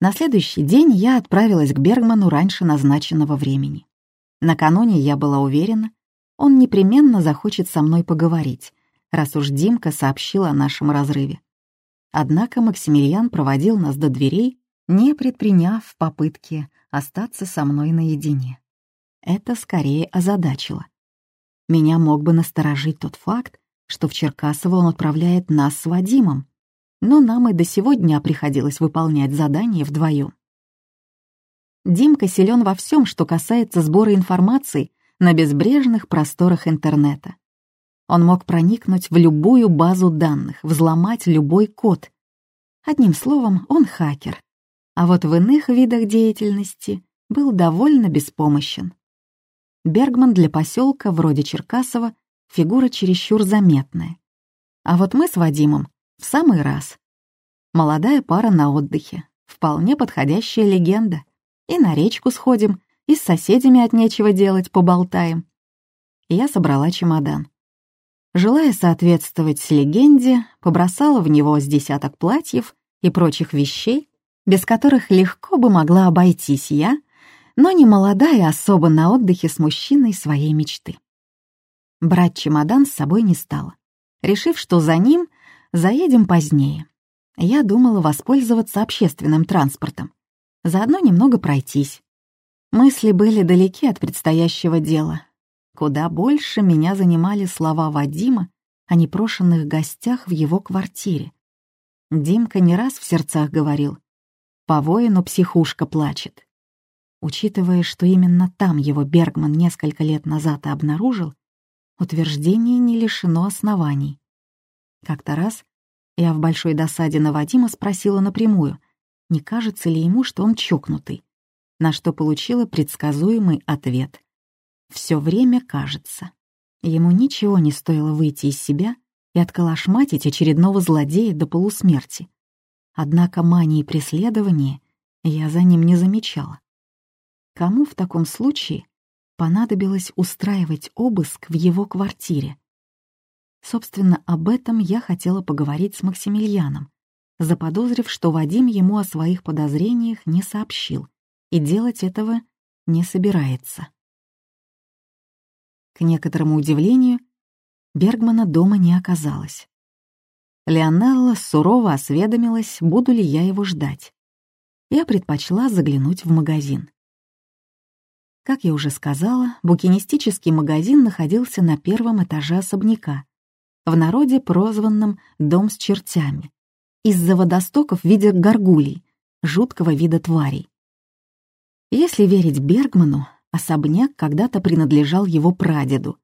На следующий день я отправилась к Бергману раньше назначенного времени. Накануне я была уверена, он непременно захочет со мной поговорить, раз уж Димка сообщил о нашем разрыве. Однако Максимилиан проводил нас до дверей, не предприняв попытки остаться со мной наедине. Это скорее озадачило. Меня мог бы насторожить тот факт, что в Черкасово он отправляет нас с Вадимом, но нам и до сегодня приходилось выполнять задания вдвоем. Димка силен во всем, что касается сбора информации на безбрежных просторах интернета. Он мог проникнуть в любую базу данных, взломать любой код. Одним словом, он хакер. А вот в иных видах деятельности был довольно беспомощен. Бергман для поселка вроде Черкасова фигура чересчур заметная. А вот мы с Вадимом в самый раз. Молодая пара на отдыхе, вполне подходящая легенда. И на речку сходим, и с соседями от нечего делать поболтаем. Я собрала чемодан. Желая соответствовать легенде, побросала в него с десяток платьев и прочих вещей, без которых легко бы могла обойтись я, но не молодая особо на отдыхе с мужчиной своей мечты. Брать чемодан с собой не стала, решив, что за ним заедем позднее. Я думала воспользоваться общественным транспортом, заодно немного пройтись. Мысли были далеки от предстоящего дела, Куда больше меня занимали слова Вадима о непрошенных гостях в его квартире. Димка не раз в сердцах говорил, «По воину психушка плачет». Учитывая, что именно там его Бергман несколько лет назад и обнаружил, утверждение не лишено оснований. Как-то раз я в большой досаде на Вадима спросила напрямую, не кажется ли ему, что он чокнутый, на что получила предсказуемый ответ. Все время кажется. Ему ничего не стоило выйти из себя и отколошматить очередного злодея до полусмерти. Однако мании преследования я за ним не замечала. Кому в таком случае понадобилось устраивать обыск в его квартире? Собственно, об этом я хотела поговорить с Максимилианом, заподозрив, что Вадим ему о своих подозрениях не сообщил и делать этого не собирается. К некоторому удивлению, Бергмана дома не оказалось. Леонелла сурово осведомилась, буду ли я его ждать. Я предпочла заглянуть в магазин. Как я уже сказала, букинистический магазин находился на первом этаже особняка, в народе прозванном «дом с чертями», из-за водостоков в виде горгулей, жуткого вида тварей. Если верить Бергману, Особняк когда-то принадлежал его прадеду,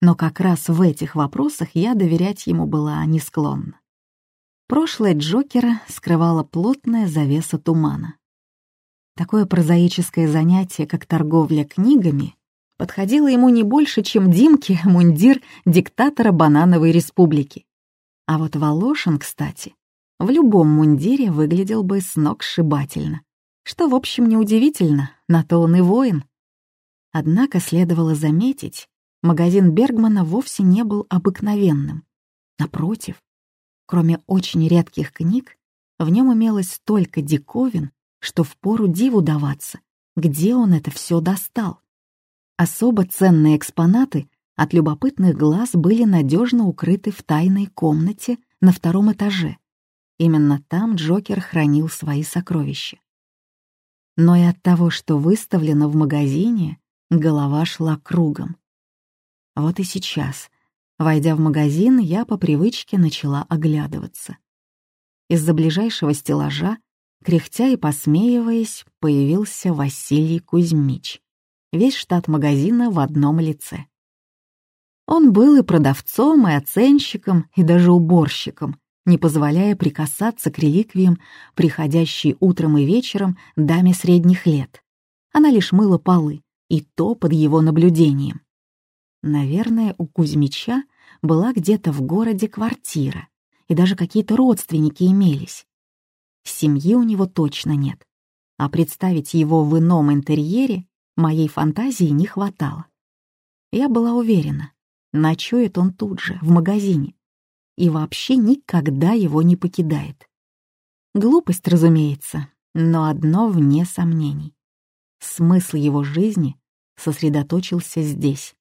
но как раз в этих вопросах я доверять ему была не склонна. Прошлое Джокера скрывала плотная завеса тумана. Такое прозаическое занятие, как торговля книгами, подходило ему не больше, чем Димке мундир диктатора Банановой Республики. А вот Волошин, кстати, в любом мундире выглядел бы с ног сшибательно, что, в общем, неудивительно, на то он и воин. Однако следовало заметить, магазин Бергмана вовсе не был обыкновенным. Напротив, кроме очень редких книг, в нем имелось столько диковин, что впору диву даваться, где он это все достал. Особо ценные экспонаты от любопытных глаз были надежно укрыты в тайной комнате на втором этаже. Именно там Джокер хранил свои сокровища. Но и от того, что выставлено в магазине, Голова шла кругом. Вот и сейчас, войдя в магазин, я по привычке начала оглядываться. Из-за ближайшего стеллажа, кряхтя и посмеиваясь, появился Василий Кузьмич. Весь штат магазина в одном лице. Он был и продавцом, и оценщиком, и даже уборщиком, не позволяя прикасаться к реликвиям, приходящей утром и вечером даме средних лет. Она лишь мыла полы, и то под его наблюдением. Наверное, у Кузьмича была где-то в городе квартира, и даже какие-то родственники имелись. Семьи у него точно нет, а представить его в ином интерьере моей фантазии не хватало. Я была уверена, ночует он тут же, в магазине, и вообще никогда его не покидает. Глупость, разумеется, Но одно вне сомнений. Смысл его жизни сосредоточился здесь.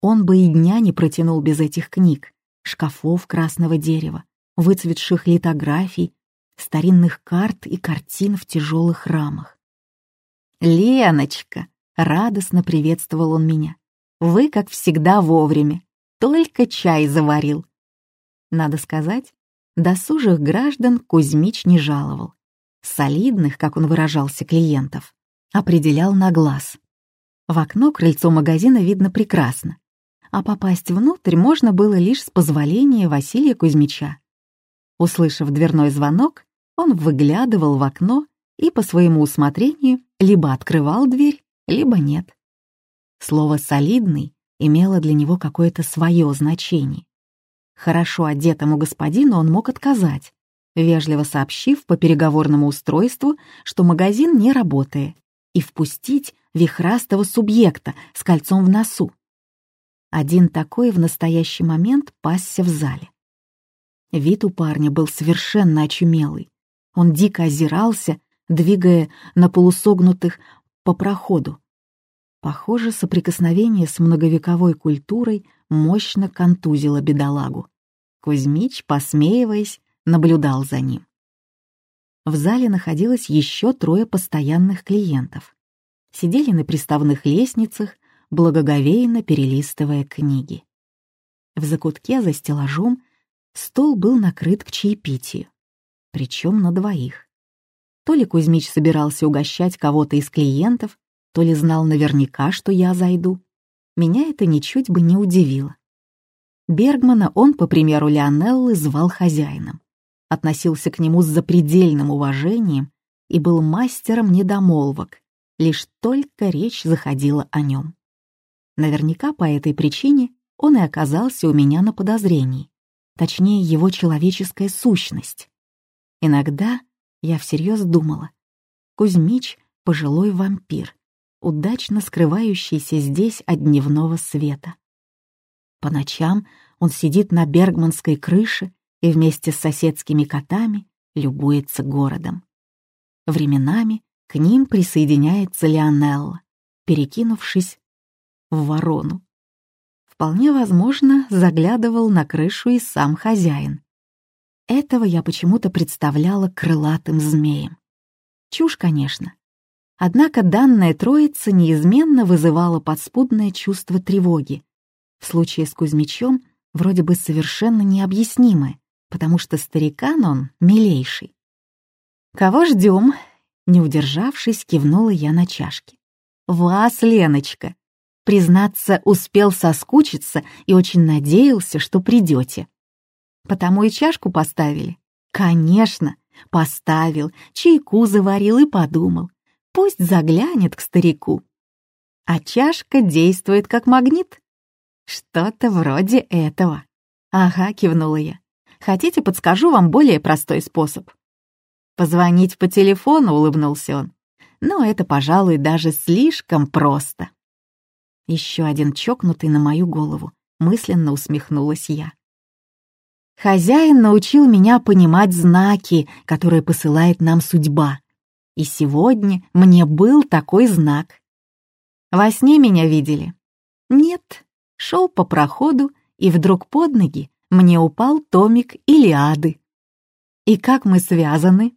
Он бы и дня не протянул без этих книг, шкафов красного дерева, выцветших литографий, старинных карт и картин в тяжелых рамах. «Леночка!» — радостно приветствовал он меня. «Вы, как всегда, вовремя. Только чай заварил». Надо сказать, досужих граждан Кузьмич не жаловал. Солидных, как он выражался, клиентов определял на глаз. В окно крыльцо магазина видно прекрасно, а попасть внутрь можно было лишь с позволения Василия Кузьмича. Услышав дверной звонок, он выглядывал в окно и по своему усмотрению либо открывал дверь, либо нет. Слово «солидный» имело для него какое-то свое значение. Хорошо одетому господину он мог отказать, вежливо сообщив по переговорному устройству, что магазин не работает, и впустить вихрастого субъекта с кольцом в носу. Один такой в настоящий момент пасся в зале. Вид у парня был совершенно очумелый. Он дико озирался, двигая на полусогнутых по проходу. Похоже, соприкосновение с многовековой культурой мощно контузило бедолагу. Кузьмич, посмеиваясь, наблюдал за ним. В зале находилось еще трое постоянных клиентов. Сидели на приставных лестницах, благоговейно перелистывая книги. В закутке за стеллажом Стол был накрыт к чаепитию, причем на двоих. То ли Кузьмич собирался угощать кого-то из клиентов, то ли знал наверняка, что я зайду. Меня это ничуть бы не удивило. Бергмана он, по примеру Леонеллы, звал хозяином, относился к нему с запредельным уважением и был мастером недомолвок, лишь только речь заходила о нем. Наверняка по этой причине он и оказался у меня на подозрении точнее его человеческая сущность. Иногда я всерьез думала, Кузьмич — пожилой вампир, удачно скрывающийся здесь от дневного света. По ночам он сидит на бергманской крыше и вместе с соседскими котами любуется городом. Временами к ним присоединяется Леонелла, перекинувшись в ворону. Вполне возможно, заглядывал на крышу и сам хозяин. Этого я почему-то представляла крылатым змеем. Чушь, конечно. Однако данная троица неизменно вызывала подспудное чувство тревоги. В случае с Кузьмичом вроде бы совершенно необъяснимое, потому что старикан он милейший. «Кого ждем?» Не удержавшись, кивнула я на чашки. «Вас, Леночка!» Признаться, успел соскучиться и очень надеялся, что придете. Потому и чашку поставили. Конечно, поставил, чайку заварил и подумал. Пусть заглянет к старику. А чашка действует как магнит. Что-то вроде этого. Ага, кивнула я. Хотите, подскажу вам более простой способ? Позвонить по телефону, улыбнулся он. Но это, пожалуй, даже слишком просто. Еще один чокнутый на мою голову. Мысленно усмехнулась я. Хозяин научил меня понимать знаки, которые посылает нам судьба. И сегодня мне был такой знак. Во сне меня видели? Нет. Шел по проходу, и вдруг под ноги мне упал томик Илиады. И как мы связаны?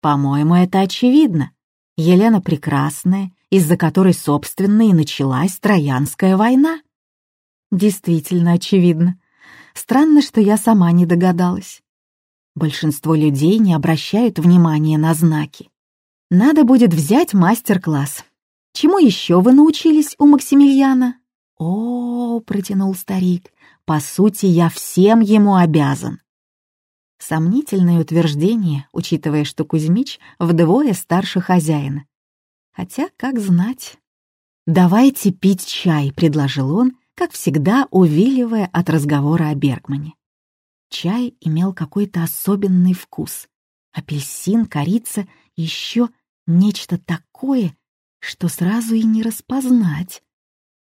По-моему, это очевидно. Елена прекрасная, из-за которой, собственно, и началась Троянская война. Действительно очевидно. Странно, что я сама не догадалась. Большинство людей не обращают внимания на знаки. Надо будет взять мастер-класс. Чему еще вы научились у Максимилиана? О, протянул старик, по сути, я всем ему обязан. Сомнительное утверждение, учитывая, что Кузьмич вдвое старше хозяина, Хотя, как знать. «Давайте пить чай», — предложил он, как всегда увиливая от разговора о Бергмане. Чай имел какой-то особенный вкус. Апельсин, корица, еще нечто такое, что сразу и не распознать.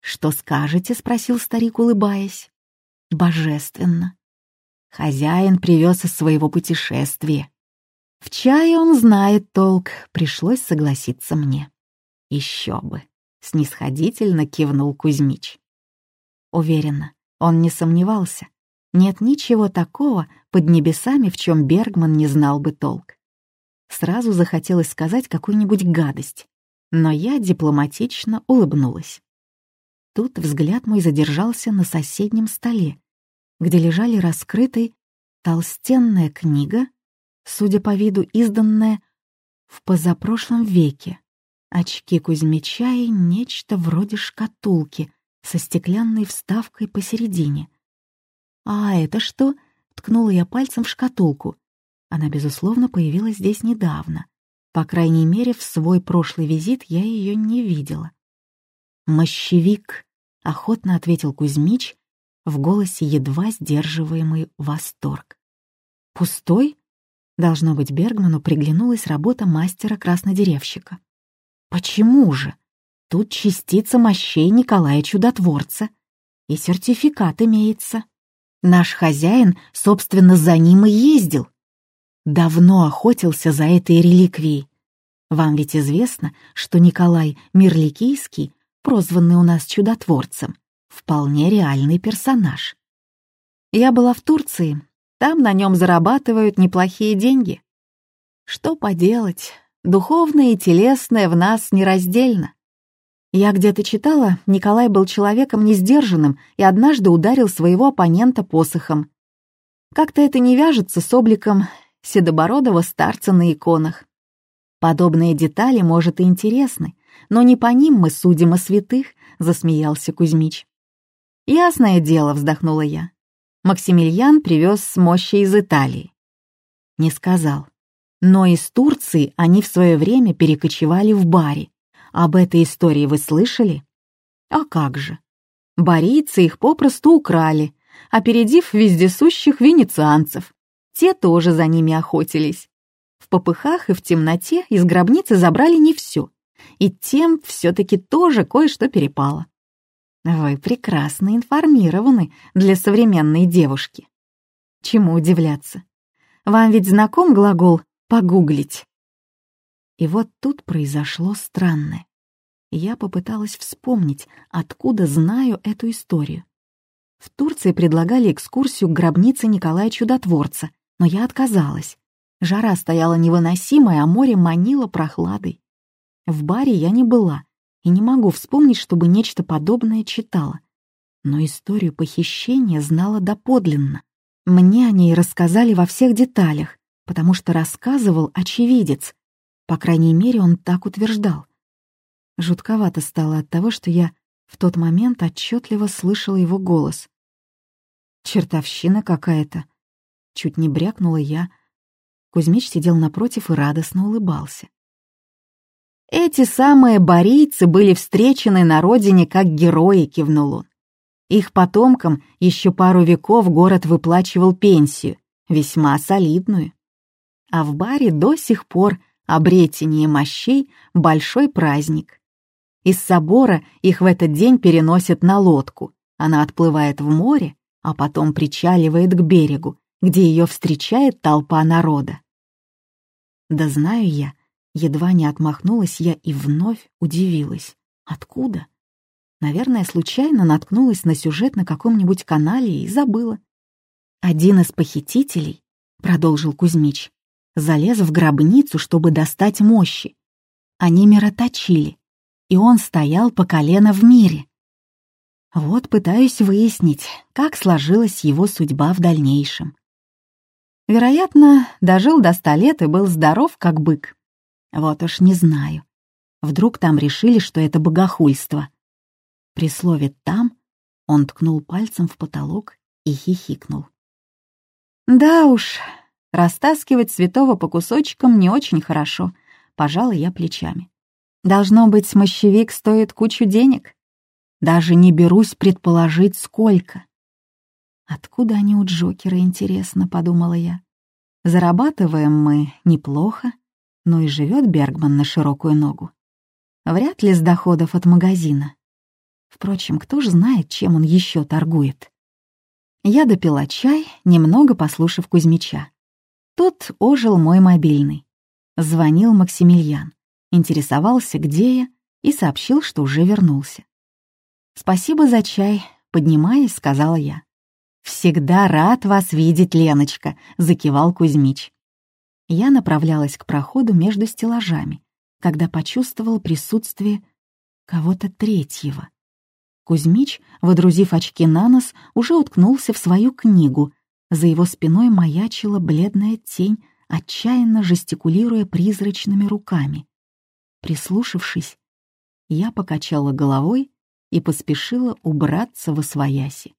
«Что скажете?» — спросил старик, улыбаясь. «Божественно. Хозяин привез из своего путешествия. В чае он знает толк, пришлось согласиться мне. Еще бы, снисходительно кивнул Кузьмич. Уверена, он не сомневался. Нет ничего такого под небесами, в чем Бергман не знал бы толк. Сразу захотелось сказать какую-нибудь гадость, но я дипломатично улыбнулась. Тут взгляд мой задержался на соседнем столе, где лежали раскрытой толстенная книга судя по виду, изданная в позапрошлом веке. Очки Кузьмича и нечто вроде шкатулки со стеклянной вставкой посередине. «А это что?» — ткнула я пальцем в шкатулку. Она, безусловно, появилась здесь недавно. По крайней мере, в свой прошлый визит я ее не видела. «Мощевик», — охотно ответил Кузьмич, в голосе едва сдерживаемый восторг. «Пустой?» Должно быть, Бергману приглянулась работа мастера-краснодеревщика. Почему же? Тут частица мощей Николая Чудотворца. И сертификат имеется. Наш хозяин, собственно, за ним и ездил. Давно охотился за этой реликвией. Вам ведь известно, что Николай Мирликийский, прозванный у нас Чудотворцем, вполне реальный персонаж. Я была в Турции там на нем зарабатывают неплохие деньги. Что поделать, духовное и телесное в нас нераздельно. Я где-то читала, Николай был человеком несдержанным и однажды ударил своего оппонента посохом. Как-то это не вяжется с обликом седобородого старца на иконах. Подобные детали, может, и интересны, но не по ним мы судим о святых, засмеялся Кузьмич. Ясное дело, вздохнула я. Максимилиан привез с мощи из Италии. Не сказал. Но из Турции они в свое время перекочевали в Бари. Об этой истории вы слышали? А как же? Барийцы их попросту украли, опередив вездесущих венецианцев. Те тоже за ними охотились. В попыхах и в темноте из гробницы забрали не все, и тем все-таки тоже кое-что перепало. Вы прекрасно информированы для современной девушки. Чему удивляться? Вам ведь знаком глагол «погуглить»? И вот тут произошло странное. Я попыталась вспомнить, откуда знаю эту историю. В Турции предлагали экскурсию к гробнице Николая Чудотворца, но я отказалась. Жара стояла невыносимая, а море манило прохладой. В баре я не была, и не могу вспомнить, чтобы нечто подобное читала. Но историю похищения знала доподлинно. Мне о ней рассказали во всех деталях, потому что рассказывал очевидец. По крайней мере, он так утверждал. Жутковато стало от того, что я в тот момент отчетливо слышала его голос. «Чертовщина какая-то!» Чуть не брякнула я. Кузьмич сидел напротив и радостно улыбался. Эти самые борийцы были встречены на родине как герои, кивнул он. Их потомкам еще пару веков город выплачивал пенсию, весьма солидную. А в баре до сих пор обретение мощей — большой праздник. Из собора их в этот день переносят на лодку. Она отплывает в море, а потом причаливает к берегу, где ее встречает толпа народа. Да знаю я, Едва не отмахнулась я и вновь удивилась. Откуда? Наверное, случайно наткнулась на сюжет на каком-нибудь канале и забыла. Один из похитителей, продолжил Кузьмич, залез в гробницу, чтобы достать мощи. Они мироточили, и он стоял по колено в мире. Вот пытаюсь выяснить, как сложилась его судьба в дальнейшем. Вероятно, дожил до ста лет и был здоров, как бык. Вот уж не знаю. Вдруг там решили, что это богохульство. При слове «там» он ткнул пальцем в потолок и хихикнул. «Да уж, растаскивать святого по кусочкам не очень хорошо», — пожала я плечами. «Должно быть, мощевик стоит кучу денег. Даже не берусь предположить, сколько». «Откуда они у Джокера, интересно», — подумала я. «Зарабатываем мы неплохо, но и живет Бергман на широкую ногу. Вряд ли с доходов от магазина. Впрочем, кто же знает, чем он еще торгует. Я допила чай, немного послушав Кузьмича. Тут ожил мой мобильный. Звонил Максимилиан, интересовался, где я, и сообщил, что уже вернулся. «Спасибо за чай», — поднимаясь, сказала я. «Всегда рад вас видеть, Леночка», — закивал Кузьмич. Я направлялась к проходу между стеллажами, когда почувствовал присутствие кого-то третьего. Кузьмич, водрузив очки на нос, уже уткнулся в свою книгу. За его спиной маячила бледная тень, отчаянно жестикулируя призрачными руками. Прислушавшись, я покачала головой и поспешила убраться во свояси.